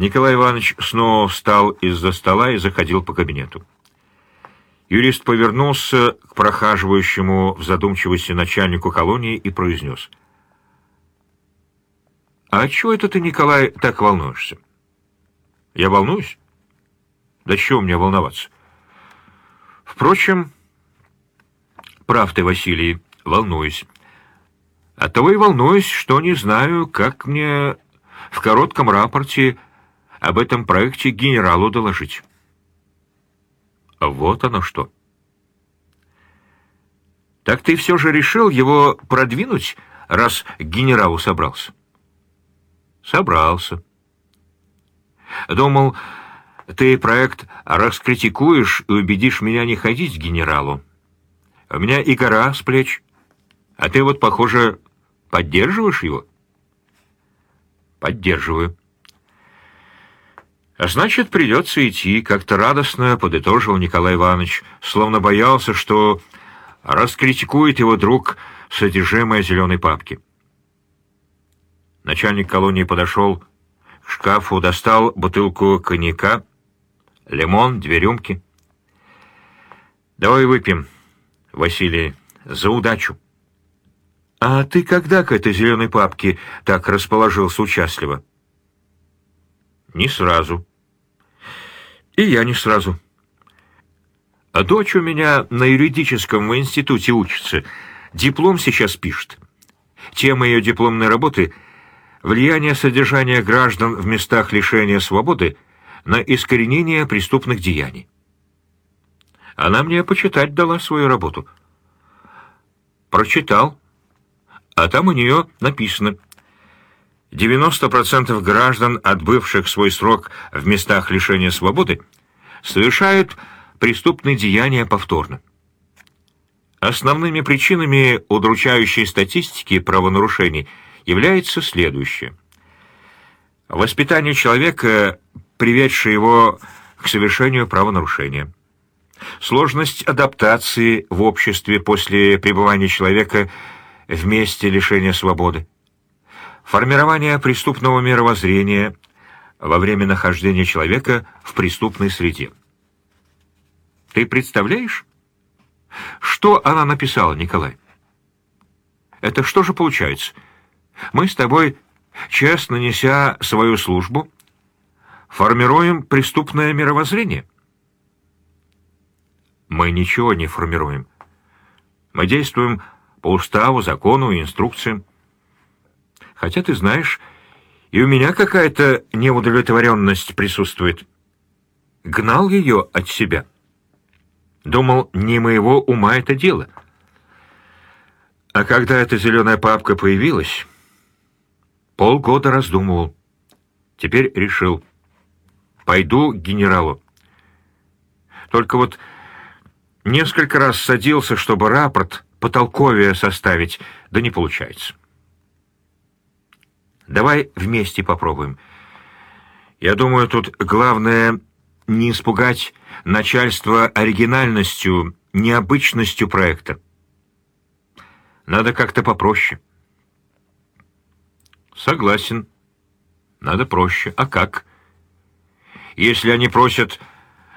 Николай Иванович снова встал из-за стола и заходил по кабинету. Юрист повернулся к прохаживающему в задумчивости начальнику колонии и произнес. «А чего это ты, Николай, так волнуешься?» «Я волнуюсь? Да чего мне волноваться?» «Впрочем, прав ты, Василий, волнуюсь. Оттого и волнуюсь, что не знаю, как мне в коротком рапорте об этом проекте генералу доложить». Вот оно что. Так ты все же решил его продвинуть, раз к генералу собрался? Собрался. Думал, ты проект раскритикуешь и убедишь меня не ходить к генералу. У меня и гора с плеч. А ты вот, похоже, поддерживаешь его? Поддерживаю. А значит, придется идти, как-то радостно подытожил Николай Иванович, словно боялся, что раскритикует его друг содержимое зеленой папки. Начальник колонии подошел к шкафу, достал бутылку коньяка, лимон, две рюмки. «Давай выпьем, Василий, за удачу». «А ты когда к этой зеленой папке так расположился участливо?» «Не сразу». И я не сразу. А дочь у меня на юридическом институте учится. Диплом сейчас пишет. Тема ее дипломной работы — влияние содержания граждан в местах лишения свободы на искоренение преступных деяний. Она мне почитать дала свою работу. Прочитал, а там у нее написано — 90% граждан, отбывших свой срок в местах лишения свободы, совершают преступные деяния повторно. Основными причинами удручающей статистики правонарушений является следующее. Воспитание человека, приведшее его к совершению правонарушения. Сложность адаптации в обществе после пребывания человека в месте лишения свободы формирование преступного мировоззрения во время нахождения человека в преступной среде. Ты представляешь, что она написала, Николай? Это что же получается? Мы с тобой, честно неся свою службу, формируем преступное мировоззрение? Мы ничего не формируем. Мы действуем по уставу, закону и инструкциям. Хотя ты знаешь, и у меня какая-то неудовлетворенность присутствует. Гнал ее от себя. Думал, не моего ума это дело. А когда эта зеленая папка появилась, полгода раздумывал. Теперь решил. Пойду к генералу. Только вот несколько раз садился, чтобы рапорт потолковее составить, да не получается. Давай вместе попробуем. Я думаю, тут главное не испугать начальство оригинальностью, необычностью проекта. Надо как-то попроще. Согласен. Надо проще. А как? Если они просят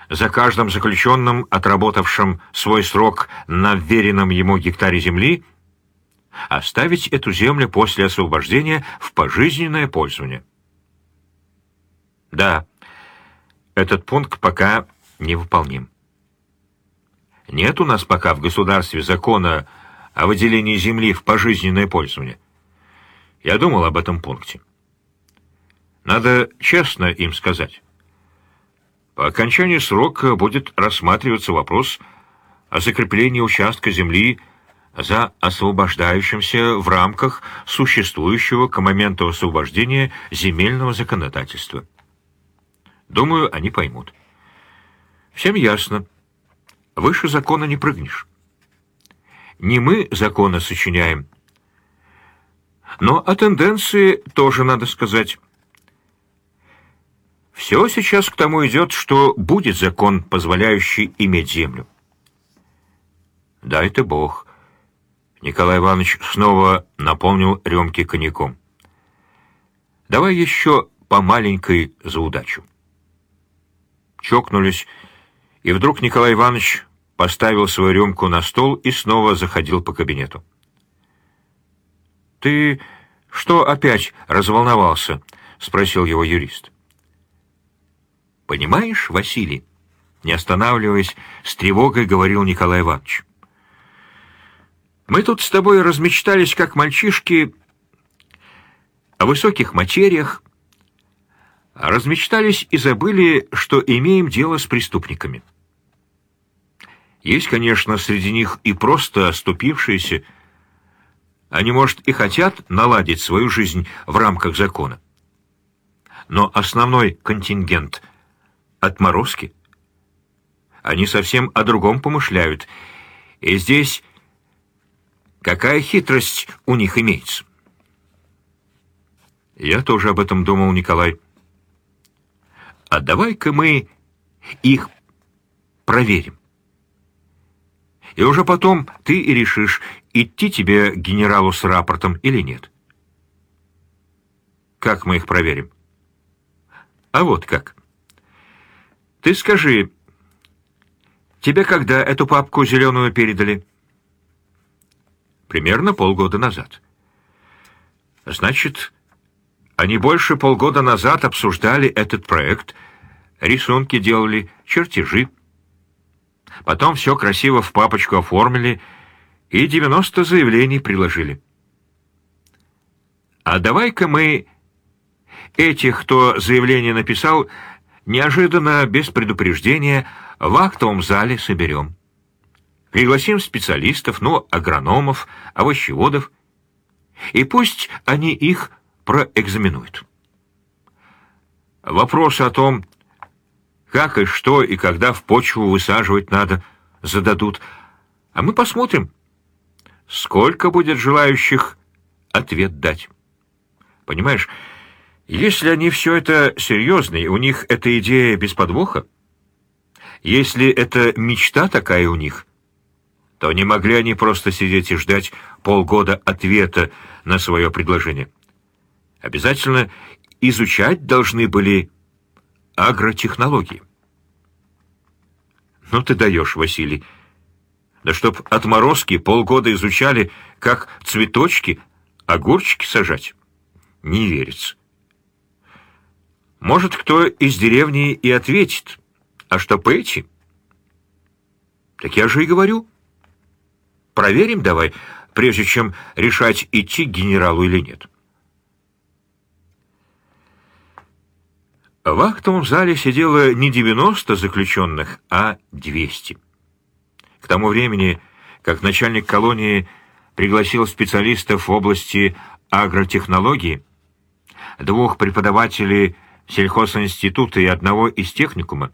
за каждым заключенным, отработавшим свой срок на веренном ему гектаре земли, оставить эту землю после освобождения в пожизненное пользование. Да, этот пункт пока невыполним. Нет у нас пока в государстве закона о выделении земли в пожизненное пользование. Я думал об этом пункте. Надо честно им сказать. По окончании срока будет рассматриваться вопрос о закреплении участка земли за освобождающимся в рамках существующего к моменту освобождения земельного законодательства. Думаю, они поймут. Всем ясно. Выше закона не прыгнешь. Не мы законы сочиняем, но о тенденции тоже надо сказать. Все сейчас к тому идет, что будет закон, позволяющий иметь землю. Дай-то Бог — Николай Иванович снова наполнил рюмки коньяком. «Давай еще по маленькой за удачу. Чокнулись, и вдруг Николай Иванович поставил свою рюмку на стол и снова заходил по кабинету. «Ты что опять разволновался?» — спросил его юрист. «Понимаешь, Василий?» — не останавливаясь, с тревогой говорил Николай Иванович. «Мы тут с тобой размечтались, как мальчишки, о высоких материях, размечтались и забыли, что имеем дело с преступниками. Есть, конечно, среди них и просто оступившиеся. Они, может, и хотят наладить свою жизнь в рамках закона. Но основной контингент — отморозки. Они совсем о другом помышляют. И здесь какая хитрость у них имеется? Я тоже об этом думал, Николай. А давай-ка мы их проверим. И уже потом ты и решишь, идти тебе к генералу с рапортом или нет. Как мы их проверим? А вот как. Ты скажи, тебе когда эту папку зеленую передали? Примерно полгода назад. Значит, они больше полгода назад обсуждали этот проект, рисунки делали, чертежи. Потом все красиво в папочку оформили и 90 заявлений приложили. А давай-ка мы этих, кто заявление написал, неожиданно, без предупреждения, в актовом зале соберем. Пригласим специалистов, ну, агрономов, овощеводов, и пусть они их проэкзаменуют. Вопрос о том, как и что и когда в почву высаживать надо, зададут, а мы посмотрим, сколько будет желающих ответ дать. Понимаешь, если они все это серьезные, у них эта идея без подвоха, если это мечта такая у них, то не могли они просто сидеть и ждать полгода ответа на свое предложение обязательно изучать должны были агротехнологии. Ну ты даешь, Василий. Да чтоб отморозки полгода изучали, как цветочки, огурчики сажать. Не верится. Может, кто из деревни и ответит. А что эти? Так я же и говорю. Проверим давай, прежде чем решать, идти к генералу или нет. В актовом зале сидело не 90 заключенных, а 200. К тому времени, как начальник колонии пригласил специалистов в области агротехнологии, двух преподавателей сельхозинститута и одного из техникума,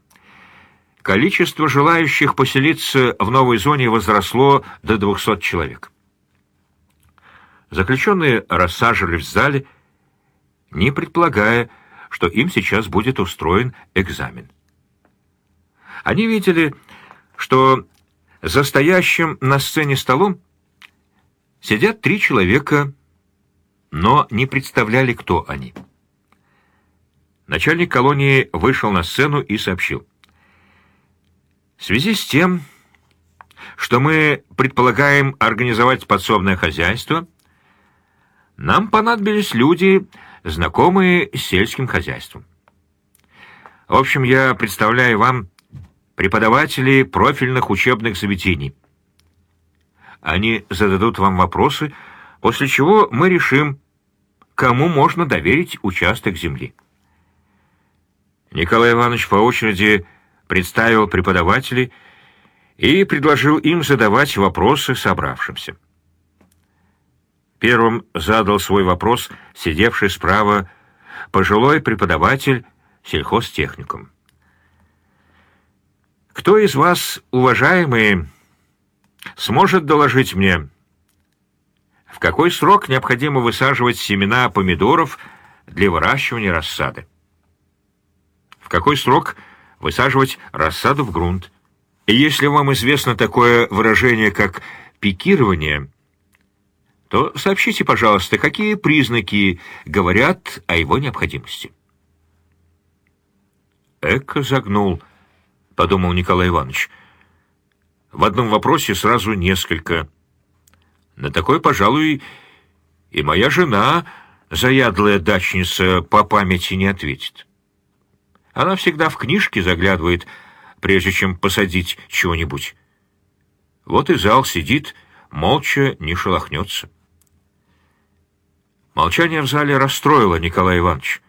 количество желающих поселиться в новой зоне возросло до 200 человек. Заключенные рассаживались в зале, не предполагая, что им сейчас будет устроен экзамен. Они видели, что за стоящим на сцене столом сидят три человека, но не представляли, кто они. Начальник колонии вышел на сцену и сообщил. В связи с тем, что мы предполагаем организовать подсобное хозяйство, нам понадобились люди, знакомые с сельским хозяйством. В общем, я представляю вам преподавателей профильных учебных заведений. Они зададут вам вопросы, после чего мы решим, кому можно доверить участок земли. Николай Иванович по очереди представил преподавателей и предложил им задавать вопросы собравшимся. Первым задал свой вопрос сидевший справа пожилой преподаватель сельхозтехникум. «Кто из вас, уважаемые, сможет доложить мне, в какой срок необходимо высаживать семена помидоров для выращивания рассады? В какой срок высаживать рассаду в грунт? И если вам известно такое выражение, как «пикирование», то сообщите, пожалуйста, какие признаки говорят о его необходимости. Эко загнул, — подумал Николай Иванович. В одном вопросе сразу несколько. На такой, пожалуй, и моя жена, заядлая дачница, по памяти не ответит. Она всегда в книжки заглядывает, прежде чем посадить чего-нибудь. Вот и зал сидит, молча не шелохнется. Молчание в зале расстроило Николая Ивановича.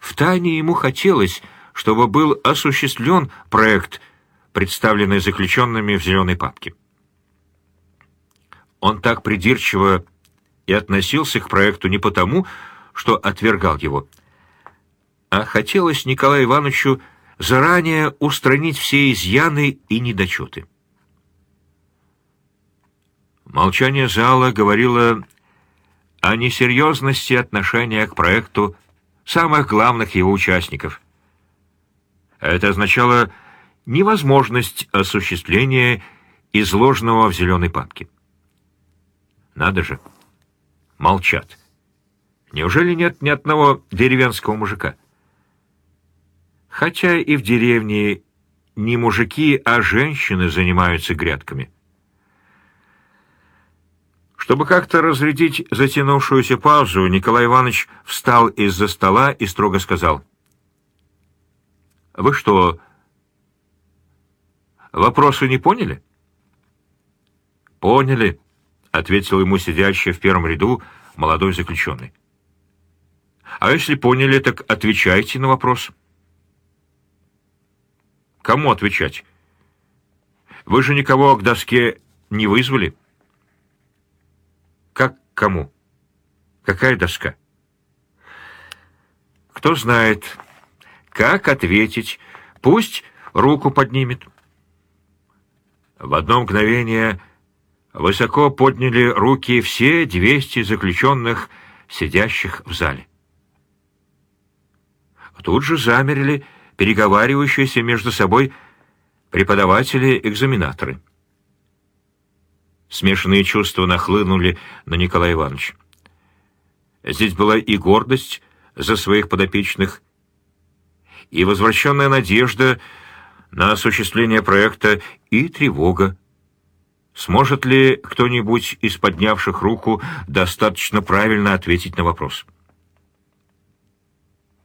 Втайне ему хотелось, чтобы был осуществлен проект, представленный заключенными в зеленой папке. Он так придирчиво и относился к проекту не потому, что отвергал его, а хотелось Николаю Ивановичу заранее устранить все изъяны и недочеты. Молчание зала говорило о несерьезности отношения к проекту самых главных его участников. Это означало невозможность осуществления изложенного в зеленой папке. Надо же, молчат. Неужели нет ни одного деревенского мужика? Хотя и в деревне не мужики, а женщины занимаются грядками. Чтобы как-то разрядить затянувшуюся паузу, Николай Иванович встал из-за стола и строго сказал. «Вы что, вопросы не поняли?» «Поняли», — ответил ему сидящий в первом ряду молодой заключенный. «А если поняли, так отвечайте на вопрос». «Кому отвечать? Вы же никого к доске не вызвали?» Как кому? Какая доска? Кто знает. Как ответить? Пусть руку поднимет. В одно мгновение высоко подняли руки все двести заключенных, сидящих в зале. Тут же замерли переговаривающиеся между собой преподаватели-экзаменаторы. Смешанные чувства нахлынули на Николая Ивановича. Здесь была и гордость за своих подопечных, и возвращенная надежда на осуществление проекта, и тревога. Сможет ли кто-нибудь из поднявших руку достаточно правильно ответить на вопрос?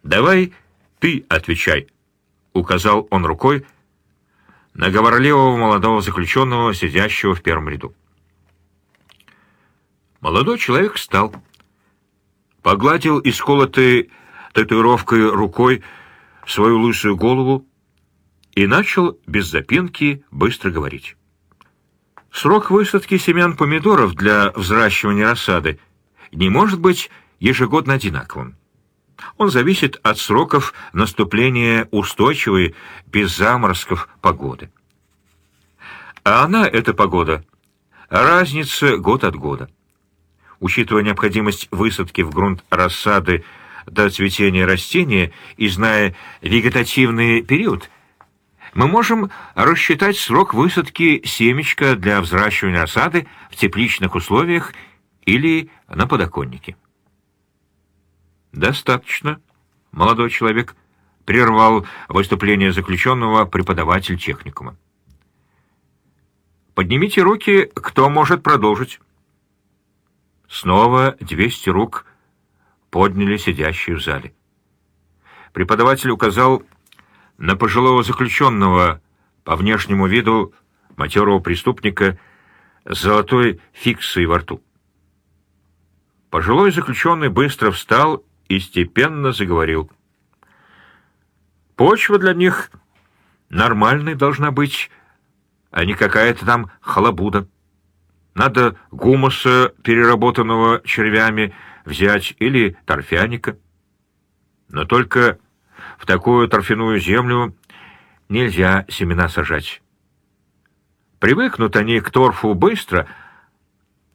«Давай ты отвечай», — указал он рукой на говорливого молодого заключенного, сидящего в первом ряду. Молодой человек встал, погладил исколотой татуировкой рукой свою лысую голову и начал без запинки быстро говорить. Срок высадки семян помидоров для взращивания рассады не может быть ежегодно одинаковым. Он зависит от сроков наступления устойчивой, без заморозков погоды. А она, эта погода, разница год от года учитывая необходимость высадки в грунт рассады до цветения растения и зная вегетативный период, мы можем рассчитать срок высадки семечка для взращивания рассады в тепличных условиях или на подоконнике. «Достаточно», — молодой человек прервал выступление заключенного преподаватель техникума. «Поднимите руки, кто может продолжить». Снова двести рук подняли сидящие в зале. Преподаватель указал на пожилого заключенного по внешнему виду матерого преступника с золотой фиксой во рту. Пожилой заключенный быстро встал и степенно заговорил. «Почва для них нормальной должна быть, а не какая-то там халабуда». Надо гумуса, переработанного червями, взять или торфяника. Но только в такую торфяную землю нельзя семена сажать. Привыкнут они к торфу быстро,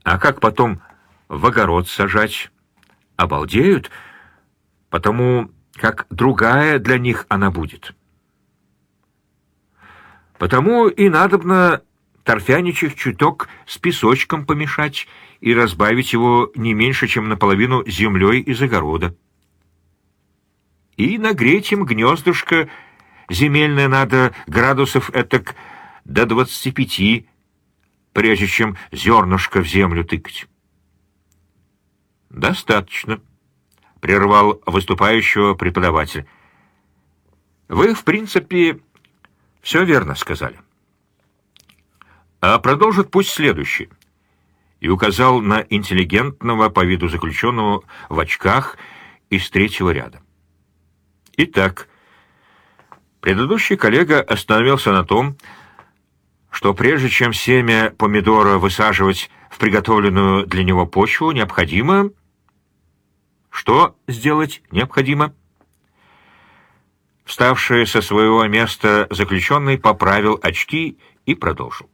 а как потом в огород сажать? Обалдеют, потому как другая для них она будет. Потому и надобно торфяничих чуток с песочком помешать и разбавить его не меньше, чем наполовину землей из огорода. и нагреть им гнездышко земельное надо градусов этак до двадцати пяти, прежде чем зернышко в землю тыкать. «Достаточно», — прервал выступающего преподаватель. «Вы, в принципе, все верно сказали. А продолжит пусть следующий» и указал на интеллигентного по виду заключенного в очках из третьего ряда. Итак, предыдущий коллега остановился на том, что прежде чем семя помидора высаживать в приготовленную для него почву, необходимо... Что сделать необходимо? Вставший со своего места заключенный поправил очки и продолжил.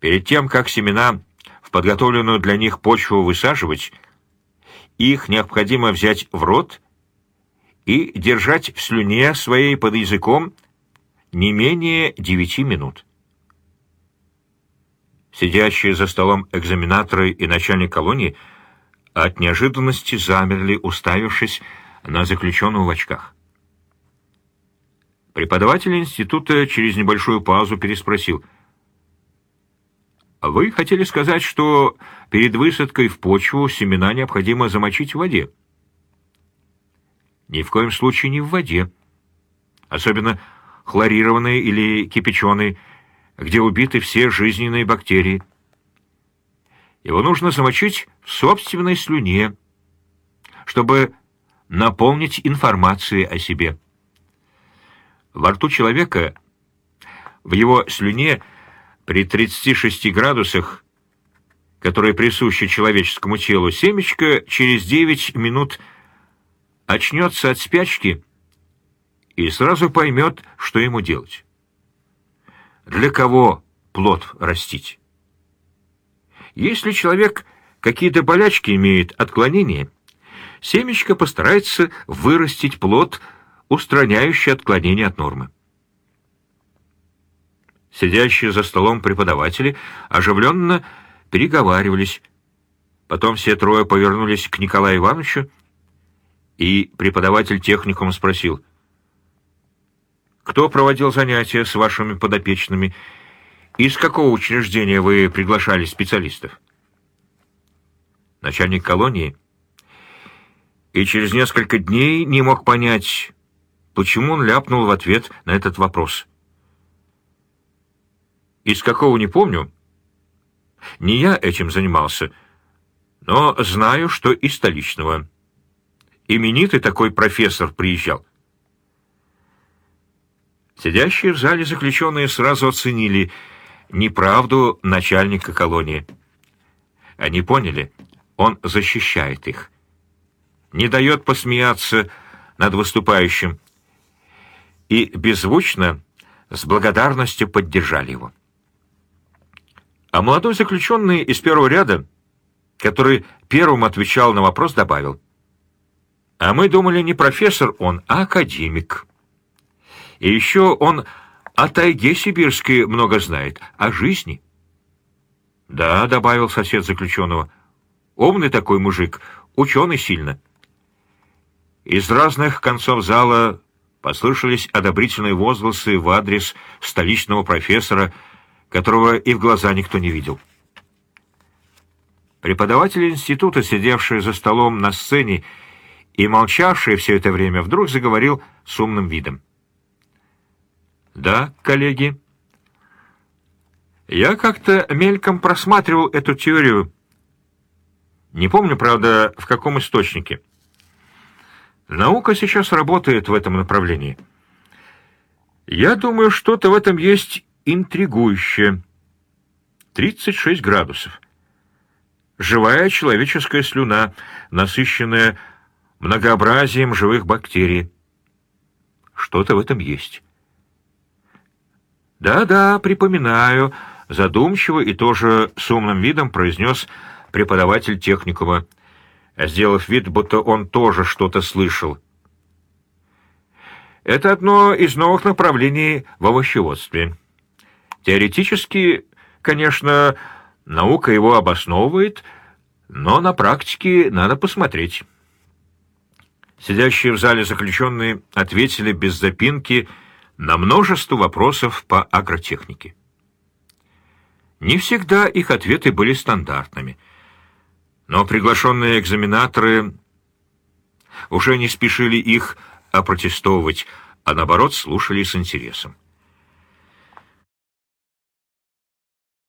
Перед тем, как семена в подготовленную для них почву высаживать, их необходимо взять в рот и держать в слюне своей под языком не менее девяти минут. Сидящие за столом экзаменаторы и начальник колонии от неожиданности замерли, уставившись на заключенного в очках. Преподаватель института через небольшую паузу переспросил. «Вы хотели сказать, что перед высадкой в почву семена необходимо замочить в воде?» «Ни в коем случае не в воде. Особенно хлорированные или кипяченые, где убиты все жизненные бактерии. Его нужно замочить в собственной слюне, чтобы наполнить информацией о себе. Во рту человека, в его слюне при 36 градусах, которые присущи человеческому телу, семечко через 9 минут очнется от спячки и сразу поймет, что ему делать. Для кого плод растить? Если человек какие-то болячки имеет, отклонения, семечко постарается вырастить плод, устраняющий отклонение от нормы. Сидящие за столом преподаватели оживленно переговаривались. Потом все трое повернулись к Николаю Ивановичу, и преподаватель техникума спросил, «Кто проводил занятия с вашими подопечными? Из какого учреждения вы приглашали специалистов?» Начальник колонии и через несколько дней не мог понять, почему он ляпнул в ответ на этот вопрос. Из какого не помню. Не я этим занимался, но знаю, что из столичного. Именитый такой профессор приезжал. Сидящие в зале заключенные сразу оценили неправду начальника колонии. Они поняли, он защищает их, не дает посмеяться над выступающим, и беззвучно, с благодарностью поддержали его. А молодой заключенный из первого ряда, который первым отвечал на вопрос, добавил, «А мы думали, не профессор он, а академик. И еще он о тайге сибирской много знает, о жизни». «Да», — добавил сосед заключенного, — «умный такой мужик, ученый сильно». Из разных концов зала послышались одобрительные возгласы в адрес столичного профессора, которого и в глаза никто не видел. Преподаватель института, сидевший за столом на сцене и молчавший все это время, вдруг заговорил с умным видом. «Да, коллеги, я как-то мельком просматривал эту теорию. Не помню, правда, в каком источнике. Наука сейчас работает в этом направлении. Я думаю, что-то в этом есть интригующее. 36 градусов. Живая человеческая слюна, насыщенная многообразием живых бактерий. Что-то в этом есть. «Да-да, припоминаю», — задумчиво и тоже с умным видом произнес преподаватель техникума, сделав вид, будто он тоже что-то слышал. «Это одно из новых направлений в овощеводстве». Теоретически, конечно, наука его обосновывает, но на практике надо посмотреть. Сидящие в зале заключенные ответили без запинки на множество вопросов по агротехнике. Не всегда их ответы были стандартными, но приглашенные экзаменаторы уже не спешили их опротестовывать, а наоборот слушали с интересом.